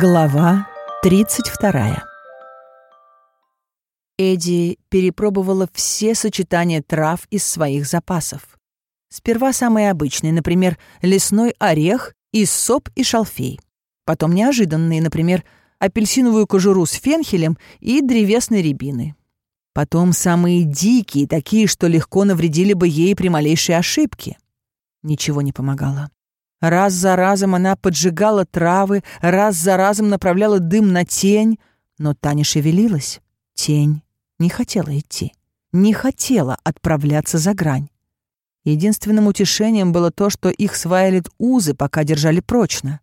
Глава 32 Эдди перепробовала все сочетания трав из своих запасов. Сперва самые обычные, например, лесной орех, иссоп и шалфей. Потом неожиданные, например, апельсиновую кожуру с фенхелем и древесной рябины. Потом самые дикие, такие, что легко навредили бы ей при малейшей ошибке. Ничего не помогало. Раз за разом она поджигала травы, раз за разом направляла дым на тень, но та не шевелилась. Тень не хотела идти, не хотела отправляться за грань. Единственным утешением было то, что их сваяли узы, пока держали прочно.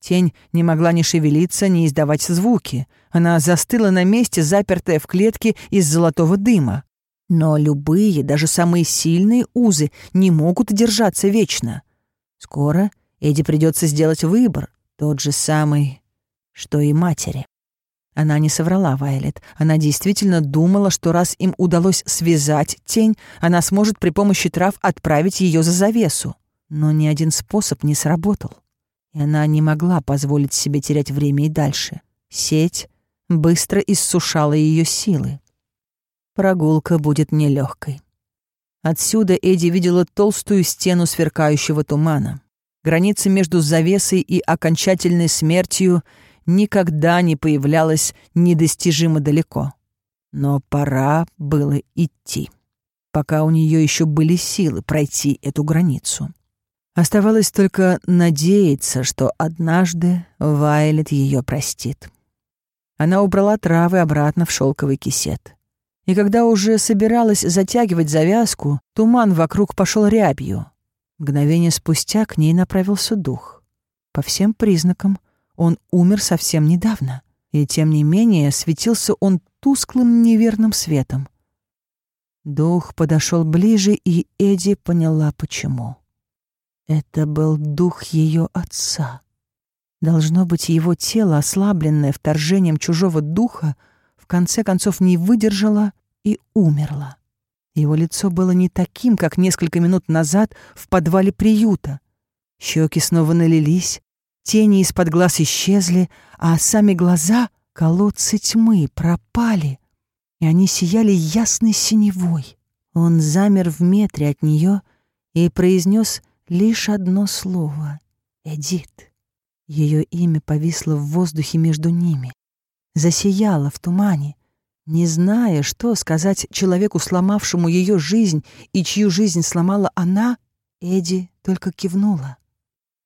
Тень не могла ни шевелиться, ни издавать звуки. Она застыла на месте, запертая в клетке из золотого дыма. Но любые, даже самые сильные узы не могут держаться вечно. Скоро Эдди придется сделать выбор, тот же самый, что и матери. Она не соврала Вайлет. Она действительно думала, что раз им удалось связать тень, она сможет при помощи трав отправить ее за завесу. Но ни один способ не сработал. И она не могла позволить себе терять время и дальше. Сеть быстро иссушала ее силы. Прогулка будет нелегкой. Отсюда Эдди видела толстую стену сверкающего тумана. Граница между завесой и окончательной смертью никогда не появлялась недостижимо далеко. Но пора было идти, пока у нее еще были силы пройти эту границу. Оставалось только надеяться, что однажды Вайлет ее простит. Она убрала травы обратно в шелковый кисет. И когда уже собиралась затягивать завязку, туман вокруг пошел рябью. Мгновение спустя к ней направился дух. По всем признакам он умер совсем недавно, и тем не менее светился он тусклым неверным светом. Дух подошел ближе, и Эдди поняла, почему. Это был дух ее отца. Должно быть, его тело, ослабленное вторжением чужого духа, в конце концов не выдержало и умерло. Его лицо было не таким, как несколько минут назад в подвале приюта. Щеки снова налились, тени из-под глаз исчезли, а сами глаза, колодцы тьмы, пропали, и они сияли ясной синевой. Он замер в метре от нее и произнес лишь одно слово — «Эдит». Ее имя повисло в воздухе между ними, засияло в тумане, не зная, что сказать человеку, сломавшему ее жизнь и чью жизнь сломала она, Эдди только кивнула.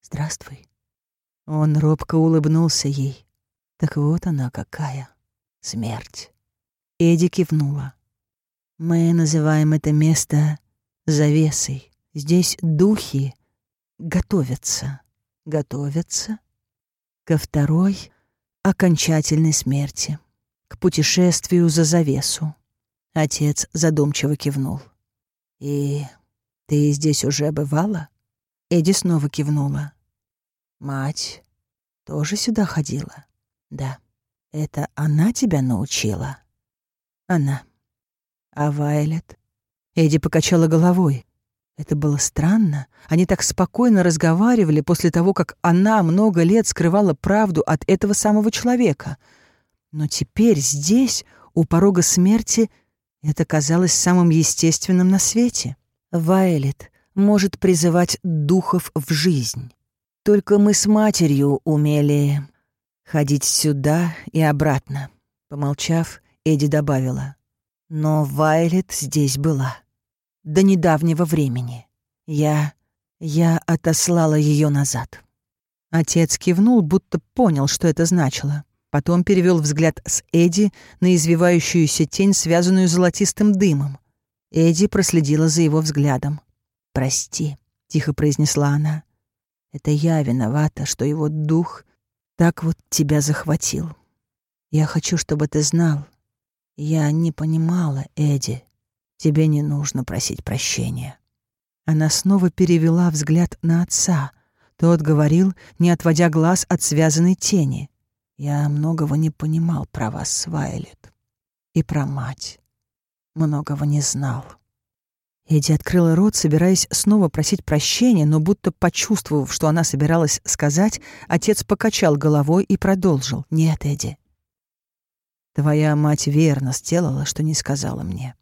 «Здравствуй». Он робко улыбнулся ей. Так вот она какая. Смерть. Эдди кивнула. «Мы называем это место завесой. Здесь духи готовятся. Готовятся ко второй окончательной смерти» путешествию за завесу. Отец задумчиво кивнул. «И ты здесь уже бывала?» Эдди снова кивнула. «Мать тоже сюда ходила?» «Да. Это она тебя научила?» «Она». «А Вайлет?» Эдди покачала головой. Это было странно. Они так спокойно разговаривали после того, как она много лет скрывала правду от этого самого человека — но теперь здесь, у порога смерти, это казалось самым естественным на свете. Вайлет может призывать духов в жизнь. Только мы с матерью умели ходить сюда и обратно. Помолчав, Эдди добавила. Но Вайлет здесь была. До недавнего времени. Я... я отослала ее назад. Отец кивнул, будто понял, что это значило. Потом перевел взгляд с Эдди на извивающуюся тень, связанную золотистым дымом. Эдди проследила за его взглядом. «Прости», — тихо произнесла она. «Это я виновата, что его дух так вот тебя захватил. Я хочу, чтобы ты знал. Я не понимала, Эдди. Тебе не нужно просить прощения». Она снова перевела взгляд на отца. Тот говорил, не отводя глаз от связанной тени. Я многого не понимал про вас, Вайлет. И про мать. Многого не знал. Эдди открыла рот, собираясь снова просить прощения, но будто почувствовав, что она собиралась сказать, отец покачал головой и продолжил. «Нет, Эдди, твоя мать верно сделала, что не сказала мне.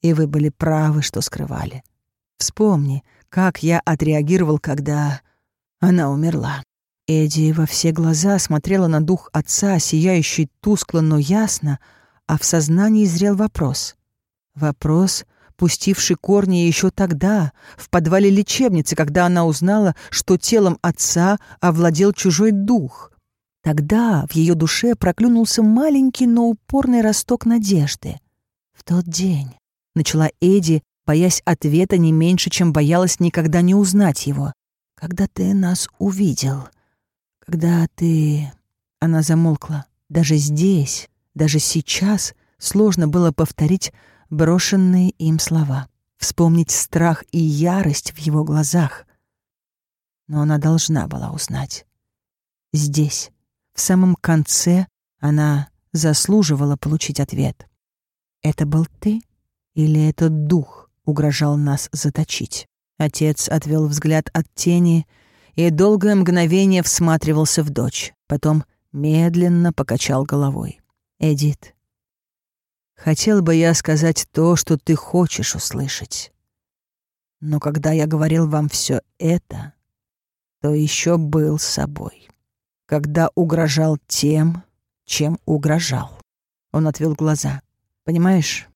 И вы были правы, что скрывали. Вспомни, как я отреагировал, когда она умерла». Эдди во все глаза смотрела на дух отца, сияющий тускло, но ясно, а в сознании зрел вопрос. Вопрос, пустивший корни еще тогда, в подвале лечебницы, когда она узнала, что телом отца овладел чужой дух. Тогда в ее душе проклюнулся маленький, но упорный росток надежды. В тот день начала Эдди, боясь ответа не меньше, чем боялась никогда не узнать его. «Когда ты нас увидел, когда ты...» Она замолкла. Даже здесь, даже сейчас сложно было повторить брошенные им слова, вспомнить страх и ярость в его глазах. Но она должна была узнать. Здесь, в самом конце, она заслуживала получить ответ. «Это был ты или этот дух угрожал нас заточить?» Отец отвел взгляд от тени и долгое мгновение всматривался в дочь, потом медленно покачал головой. «Эдит, Хотел бы я сказать то, что ты хочешь услышать. Но когда я говорил вам все это, то еще был собой. Когда угрожал тем, чем угрожал. Он отвел глаза. Понимаешь,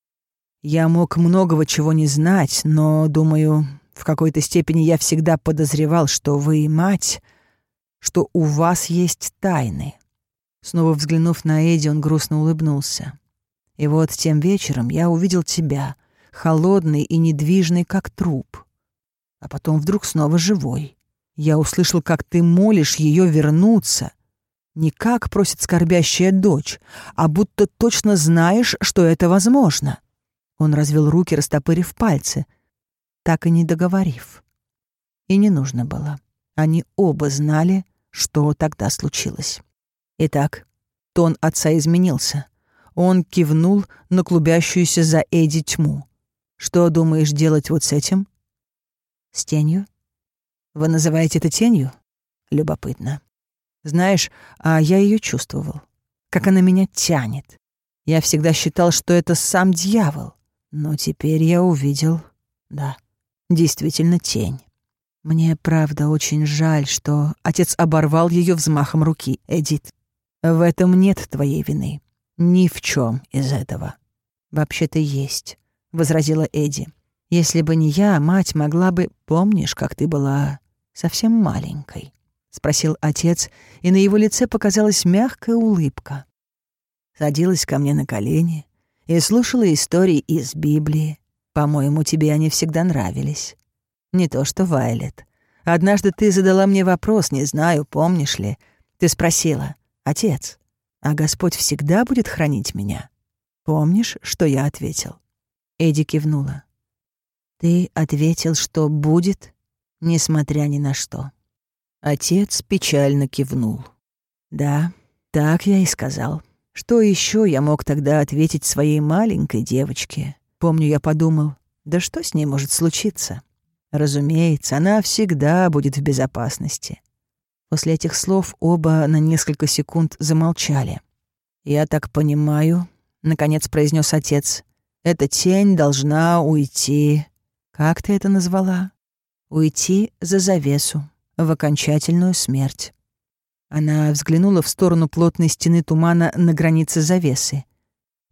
я мог многого чего не знать, но, думаю, в какой-то степени я всегда подозревал, что вы мать, что у вас есть тайны. Снова взглянув на Эдди, он грустно улыбнулся. И вот тем вечером я увидел тебя, холодный и недвижный, как труп. А потом вдруг снова живой. Я услышал, как ты молишь ее вернуться. Не как просит скорбящая дочь, а будто точно знаешь, что это возможно. Он развел руки, растопырив пальцы, так и не договорив. И не нужно было. Они оба знали, что тогда случилось. Итак, тон отца изменился — он кивнул на клубящуюся за Эдди тьму. «Что думаешь делать вот с этим?» «С тенью?» «Вы называете это тенью?» «Любопытно. Знаешь, а я ее чувствовал. Как она меня тянет. Я всегда считал, что это сам дьявол. Но теперь я увидел... Да, действительно тень. Мне, правда, очень жаль, что отец оборвал ее взмахом руки, Эдит. В этом нет твоей вины. «Ни в чем из этого». «Вообще-то есть», — возразила Эдди. «Если бы не я, мать могла бы... Помнишь, как ты была совсем маленькой?» — спросил отец, и на его лице показалась мягкая улыбка. Садилась ко мне на колени и слушала истории из Библии. По-моему, тебе они всегда нравились. Не то что Вайлет. Однажды ты задала мне вопрос, не знаю, помнишь ли. Ты спросила, «Отец, а Господь всегда будет хранить меня. Помнишь, что я ответил?» Эдди кивнула. «Ты ответил, что будет, несмотря ни на что». Отец печально кивнул. «Да, так я и сказал. Что еще я мог тогда ответить своей маленькой девочке? Помню, я подумал, да что с ней может случиться? Разумеется, она всегда будет в безопасности. После этих слов оба на несколько секунд замолчали. «Я так понимаю», — наконец произнес отец, — «эта тень должна уйти...» «Как ты это назвала?» «Уйти за завесу, в окончательную смерть». Она взглянула в сторону плотной стены тумана на границе завесы.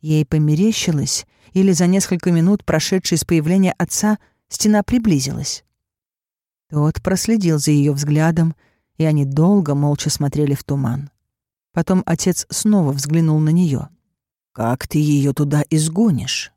Ей померещилось, или за несколько минут, прошедшие с появления отца, стена приблизилась. Тот проследил за ее взглядом, и они долго молча смотрели в туман. Потом отец снова взглянул на нее. «Как ты ее туда изгонишь?»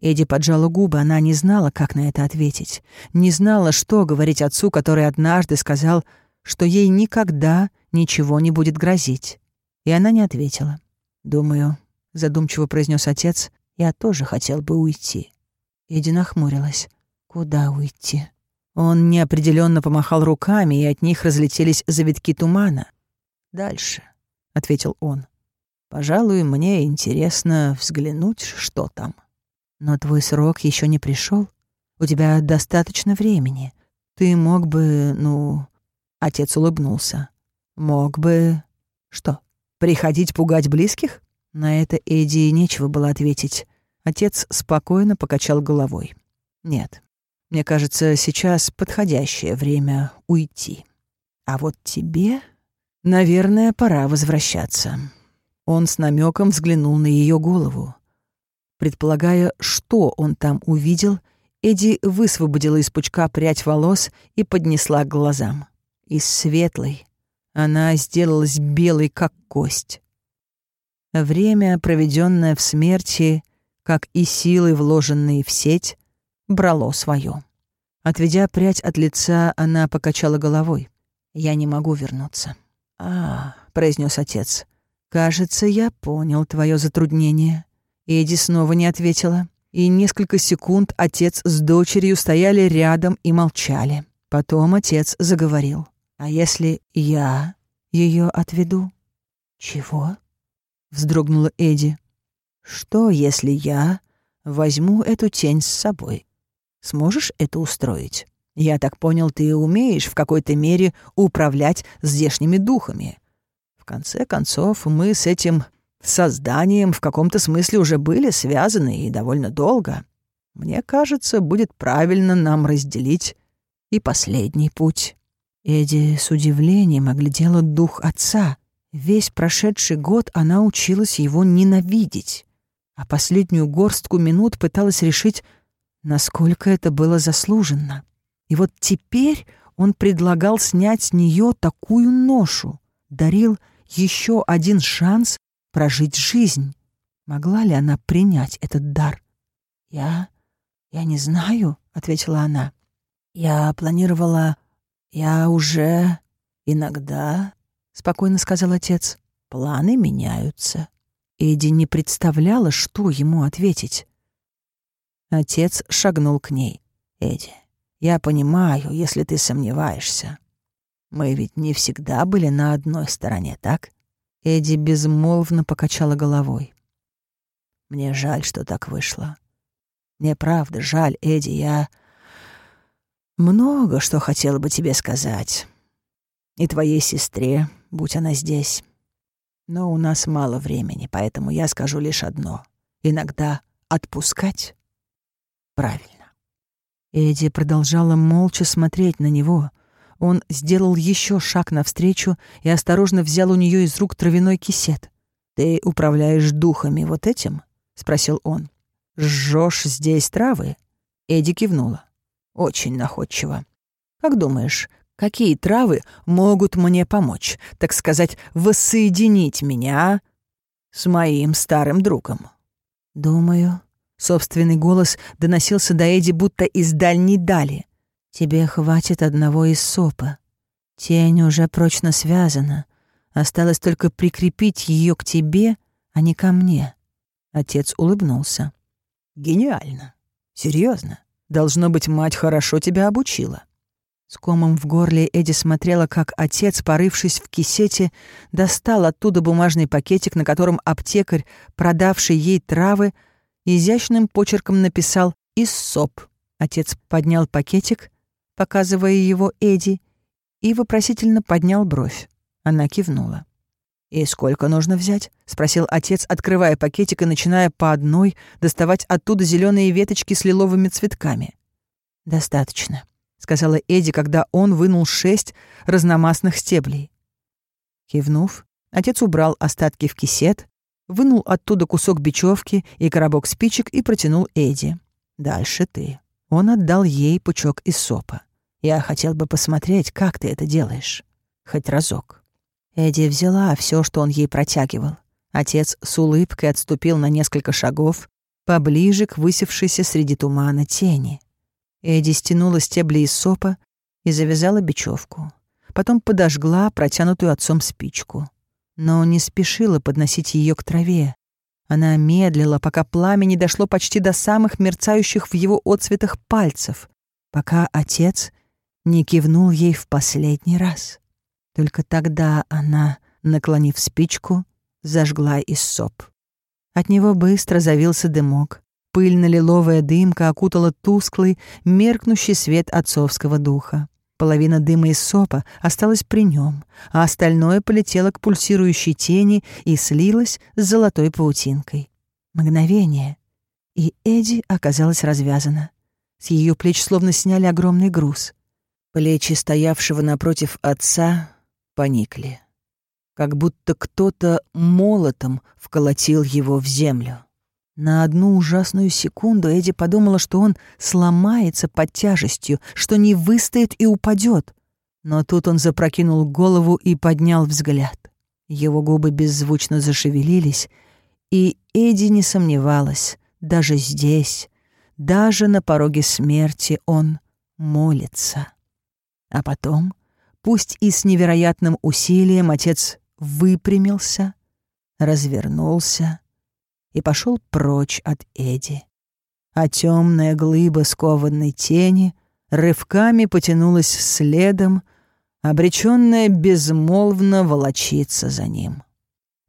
Эдди поджала губы, она не знала, как на это ответить. Не знала, что говорить отцу, который однажды сказал, что ей никогда ничего не будет грозить. И она не ответила. «Думаю», — задумчиво произнес отец, — «я тоже хотел бы уйти». Эдди нахмурилась. «Куда уйти?» Он неопределенно помахал руками, и от них разлетелись завитки тумана. «Дальше», — ответил он. «Пожалуй, мне интересно взглянуть, что там». «Но твой срок еще не пришел. У тебя достаточно времени. Ты мог бы, ну...» Отец улыбнулся. «Мог бы... Что, приходить пугать близких?» На это Эдди нечего было ответить. Отец спокойно покачал головой. «Нет, мне кажется, сейчас подходящее время уйти. А вот тебе, наверное, пора возвращаться». Он с намеком взглянул на ее голову. Предполагая, что он там увидел, Эдди высвободила из пучка прядь волос и поднесла к глазам. Из светлой она сделалась белой, как кость. Время, проведенное в смерти, как и силы, вложенные в сеть, брало свое. Отведя прядь от лица, она покачала головой. «Я не могу вернуться». «А, — произнес отец, — кажется, я понял твое затруднение». Эдди снова не ответила, и несколько секунд отец с дочерью стояли рядом и молчали. Потом отец заговорил. «А если я ее отведу?» «Чего?» — вздрогнула Эдди. «Что, если я возьму эту тень с собой? Сможешь это устроить? Я так понял, ты умеешь в какой-то мере управлять здешними духами. В конце концов, мы с этим созданием в каком-то смысле уже были связаны и довольно долго. Мне кажется, будет правильно нам разделить и последний путь». Эдди с удивлением оглядела дух отца. Весь прошедший год она училась его ненавидеть, а последнюю горстку минут пыталась решить, насколько это было заслуженно. И вот теперь он предлагал снять с нее такую ношу, дарил еще один шанс прожить жизнь. Могла ли она принять этот дар? «Я... я не знаю», — ответила она. «Я планировала... я уже... иногда...» — спокойно сказал отец. «Планы меняются». Эдди не представляла, что ему ответить. Отец шагнул к ней. «Эдди, я понимаю, если ты сомневаешься. Мы ведь не всегда были на одной стороне, так?» Эдди безмолвно покачала головой. «Мне жаль, что так вышло. Мне правда жаль, Эдди, я много что хотела бы тебе сказать. И твоей сестре, будь она здесь. Но у нас мало времени, поэтому я скажу лишь одно. Иногда отпускать правильно». Эдди продолжала молча смотреть на него, он сделал еще шаг навстречу и осторожно взял у нее из рук травяной кисет. «Ты управляешь духами вот этим?» — спросил он. «Жжешь здесь травы?» Эдди кивнула. «Очень находчиво. Как думаешь, какие травы могут мне помочь, так сказать, воссоединить меня с моим старым другом?» «Думаю...» Собственный голос доносился до Эдди будто из дальней дали. Тебе хватит одного из сопа. Тень уже прочно связана. Осталось только прикрепить ее к тебе, а не ко мне. Отец улыбнулся. Гениально. Серьезно. Должно быть, мать хорошо тебя обучила. С комом в горле Эдди смотрела, как отец, порывшись в кисете, достал оттуда бумажный пакетик, на котором аптекарь, продавший ей травы, изящным почерком написал «Иссоп». Отец поднял пакетик, показывая его Эди, и вопросительно поднял бровь. Она кивнула. «И сколько нужно взять?» — спросил отец, открывая пакетик и начиная по одной доставать оттуда зеленые веточки с лиловыми цветками. «Достаточно», — сказала Эди, когда он вынул шесть разномастных стеблей. Кивнув, отец убрал остатки в кисет, вынул оттуда кусок бечевки и коробок спичек и протянул Эди. «Дальше ты». Он отдал ей пучок из сопа. Я хотел бы посмотреть, как ты это делаешь. Хоть разок». Эдди взяла все, что он ей протягивал. Отец с улыбкой отступил на несколько шагов, поближе к высевшейся среди тумана тени. Эдди стянула стебли из сопа и завязала бечевку. Потом подожгла протянутую отцом спичку. Но не спешила подносить ее к траве. Она медлила, пока пламя не дошло почти до самых мерцающих в его отцветах пальцев, пока отец не кивнул ей в последний раз. Только тогда она, наклонив спичку, зажгла иссоп. От него быстро завился дымок, Пыльно-лиловая дымка окутала тусклый, меркнущий свет отцовского духа. Половина дыма из сопа осталась при нем, а остальное полетело к пульсирующей тени и слилось с золотой паутинкой. Мгновение, и Эдди оказалась развязана. С ее плеч словно сняли огромный груз. Плечи стоявшего напротив отца поникли, как будто кто-то молотом вколотил его в землю. На одну ужасную секунду Эдди подумала, что он сломается под тяжестью, что не выстоит и упадет. Но тут он запрокинул голову и поднял взгляд. Его губы беззвучно зашевелились, и Эдди не сомневалась, даже здесь, даже на пороге смерти он молится. А потом, пусть и с невероятным усилием, отец выпрямился, развернулся и пошел прочь от Эди. А темная глыба скованной тени рывками потянулась следом, обреченная безмолвно волочиться за ним.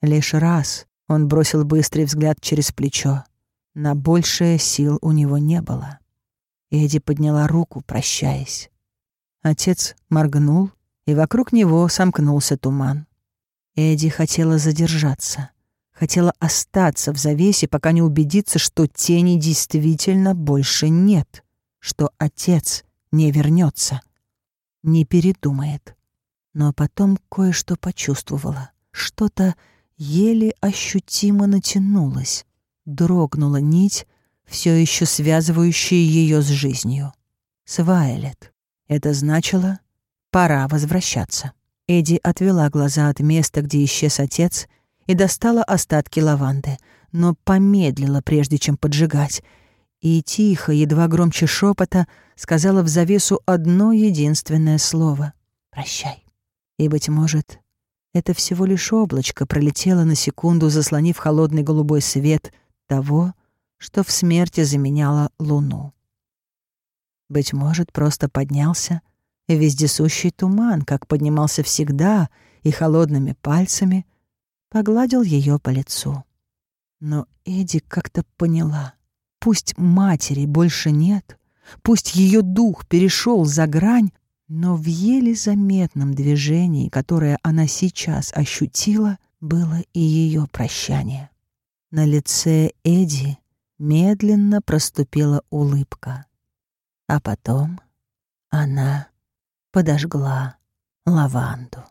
Лишь раз он бросил быстрый взгляд через плечо. На большее сил у него не было. Эди подняла руку, прощаясь. Отец моргнул, и вокруг него сомкнулся туман. Эди хотела задержаться, хотела остаться в завесе, пока не убедится, что тени действительно больше нет, что отец не вернется, не передумает. Но потом кое-что почувствовала, что-то еле ощутимо натянулось, дрогнула нить, все еще связывающая ее с жизнью. С. Это значило, пора возвращаться. Эдди отвела глаза от места, где исчез отец, и достала остатки лаванды, но помедлила, прежде чем поджигать, и тихо, едва громче шепота, сказала в завесу одно единственное слово — «Прощай». И, быть может, это всего лишь облачко пролетело на секунду, заслонив холодный голубой свет того, что в смерти заменяло луну. Быть может, просто поднялся вездесущий туман, как поднимался всегда, и холодными пальцами погладил ее по лицу. Но Эди как-то поняла. Пусть матери больше нет, пусть ее дух перешел за грань, но в еле заметном движении, которое она сейчас ощутила, было и ее прощание. На лице Эди медленно проступила улыбка. А потом она подожгла лаванду.